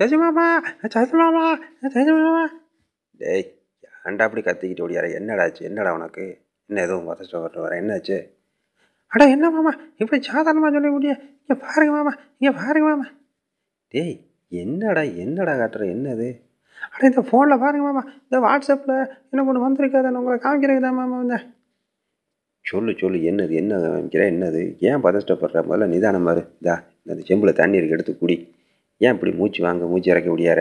சசி மாமா சசி மாமா சசி மாமா டேய் ஏன்டா அப்படி கத்திக்கிட்டு ஓடியார? என்னடாச்சு என்னடா உனக்கு? என்ன எதுவும் பதஷ்டம் வர என்னாச்சு அட என்ன மாமா? இப்படி சாதாரணமாக சொல்ல முடியும் இங்கே பாருங்க மாமா இங்கே பாருங்க மாமா. டேய் என்னடா என்னடா காட்டுற? என்னது? அட இந்த ஃபோனில் பாருங்க மாமா. இந்த வாட்ஸ்அப்பில் என்ன ஒன்று வந்திருக்காது உங்களை காமிக்கிறதுக்கு தான் மாமா வந்தேன். சொல்லு சொல்லு என்னது? என்ன காமிக்கிற? என்னது? ஏன் பதஷ்டப்படுற? முதல்ல நிதானம் பாரு. இதா இந்த செம்பில் தண்ணி இருக்கு எடுத்து குடி. ஏன் இப்படி மூச்சு வாங்க மூச்சு இறக்க முடியார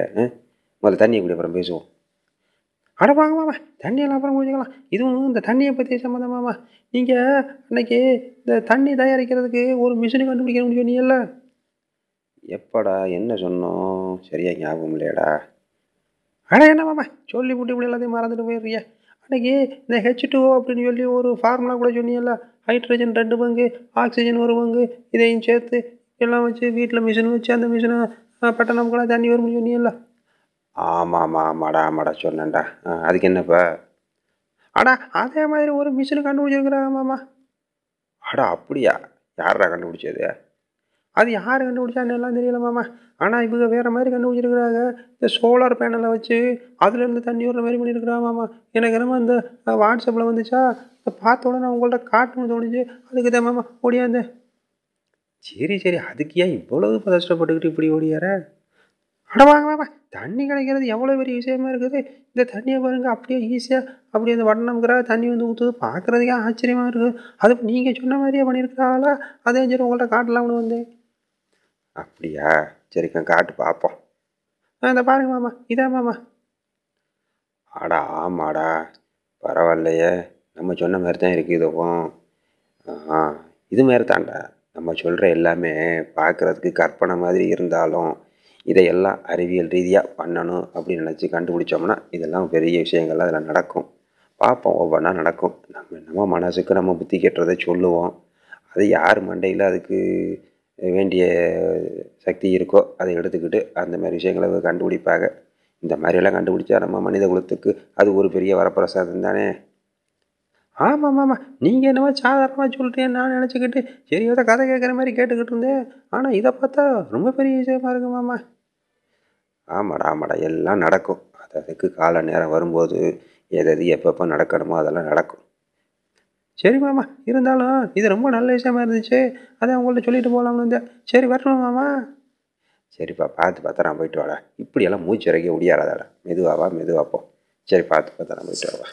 முதல்ல தண்ணி இப்படி அப்புறம் பேசுவோம். அட வாங்க மாமா தண்ணியெல்லாம் அப்புறம் குடிச்சிக்கலாம் இதுவும் இந்த தண்ணியை பற்றி சம்மந்தமாமா நீங்கள் அன்னைக்கு இந்த தண்ணி தயாரிக்கிறதுக்கு ஒரு மிஷினை கண்டுபிடிக்கணும்னு சொன்னீங்கல்ல எப்படா என்ன சொன்னோம்? சரியா ஞாபகம் இல்லையாடா. அட என்ன மாமா சொல்லி முட்டி இப்படி எல்லாத்தையும் மறந்துட்டு போயிடுறியா. அன்னைக்கு இந்த ஹெச் டூ அப்படின்னு சொல்லி ஒரு ஃபார்முலா கூட சொன்னீங்கல்ல ஹைட்ரஜன் ரெண்டு பங்கு ஆக்சிஜன் ஒரு பங்கு இதையும் சேர்த்து எல்லாம் வச்சு வீட்டில் மிஷின் வச்சு அந்த மிஷினை பட்டணம் கூட தண்ணி வரும்னு சொன்னீங்கல்ல ஆமாம் ஆமாடா ஆமாடா சொன்னேன்டா. அதுக்கு என்னப்பா? அடா அதே மாதிரி ஒரு மிஷின் கண்டுபிடிச்சிருக்கிறாங்க மாமா. அடா அப்படியா? யாரா கண்டுபிடிச்சது? அது யார் கண்டுபிடிச்சான்னு எல்லாம் தெரியல மாமா. ஆனால் இவங்க வேறு மாதிரி கண்டுபிடிச்சிருக்கிறாங்க. இந்த சோலார் பேனலை வச்சு அதுலேருந்து தண்ணி வர்ற மாதிரி பண்ணியிருக்கிறாங்க மாமா. எனக்கு என்னமோ இந்த வாட்ஸ்அப்பில் வந்துச்சா? பார்த்த உடனே உங்கள்ட்ட காட்டணும்னு தோணுச்சு. அதுக்கு தான் மாமா ஓடியாந்தேன். சரி சரி அதுக்கு ஏன் இவ்வளவு கஷ்டப்பட்டுக்கிட்டு இப்படி ஓடியார? அட வாங்க வாங்க தண்ணி கிடைக்கிறது எவ்வளோ பெரிய விஷயமா இருக்குது? இந்த தண்ணியை பாருங்க அப்படியே ஈஸியாக அப்படியே அந்த வண்ணம்ங்கிற தண்ணி வந்து ஊற்றுது பார்க்குறதுக்கே ஆச்சரியமாக இருக்குது அது நீங்கள் சொன்ன மாதிரியே பண்ணியிருக்கிறாங்களா அதே சரி உங்கள்கிட்ட காட்டலாம்னு வந்தேன் அப்படியா? சரிக்கா காட்டு பார்ப்போம் ஆ இந்த பாருங்க மாமா. இதான் மாமா. அடா ஆமாடா. பரவாயில்லையே. நம்ம சொன்ன மாதிரி தான் இருக்குது இதுவும். ஆ இது மாதிரி தான்டா. நம்ம சொல்கிற எல்லாமே பார்க்குறதுக்கு கற்பனை மாதிரி இருந்தாலும் இதையெல்லாம் அறிவியல் ரீதியாக பண்ணணும் அப்படின்னு நினச்சி கண்டுபிடிச்சோம்னா இதெல்லாம் பெரிய விஷயங்கள் அதில் நடக்கும். பார்ப்போம் ஒவ்வொன்றா நடக்கும். நம்ம நம்ம மனசுக்கு நம்ம புத்தி கேட்டுறதை சொல்லுவோம். அது யார் மண்டையில் அதுக்கு வேண்டிய சக்தி இருக்கோ அதை எடுத்துக்கிட்டு அந்த மாதிரி விஷயங்களை கண்டுபிடிப்பாங்க. இந்த மாதிரியெல்லாம் கண்டுபிடிச்சா நம்ம மனித குலத்துக்கு அது ஒரு பெரிய வரப்பிரசாதம் தானே? ஆமாம் ஆமாம் நீங்கள் என்னமோ சாதாரணமாக சொல்லிட்டேன் நான் நினச்சிக்கிட்டு சரி ஏதோ கதை கேட்குற மாதிரி கேட்டுக்கிட்டு இருந்தேன். ஆனால் இதை பார்த்தா ரொம்ப பெரிய விஷயமா இருக்கு மாமா ஆமாடா ஆமாடா எல்லாம் நடக்கும். அது அதுக்கு கால நேரம் வரும்போது எது எது எப்பப்போ நடக்கணுமோ அதெல்லாம் நடக்கும். சரி மாமா இருந்தாலும் இது ரொம்ப நல்ல விஷயமா இருந்துச்சு. அதான் அவங்கள்ட்ட சொல்லிட்டு போகலாம்னு இருந்தேன். சரி வரணும் மாமா? சரிப்பா பார்த்து பத்திரம் போயிட்டு வாடா இப்படியெல்லாம் மூச்சு இறக்கி முடியாதாடா மெதுவாவா மெதுவாப்போ சரி பார்த்து பத்திரம் போயிட்டு வாடா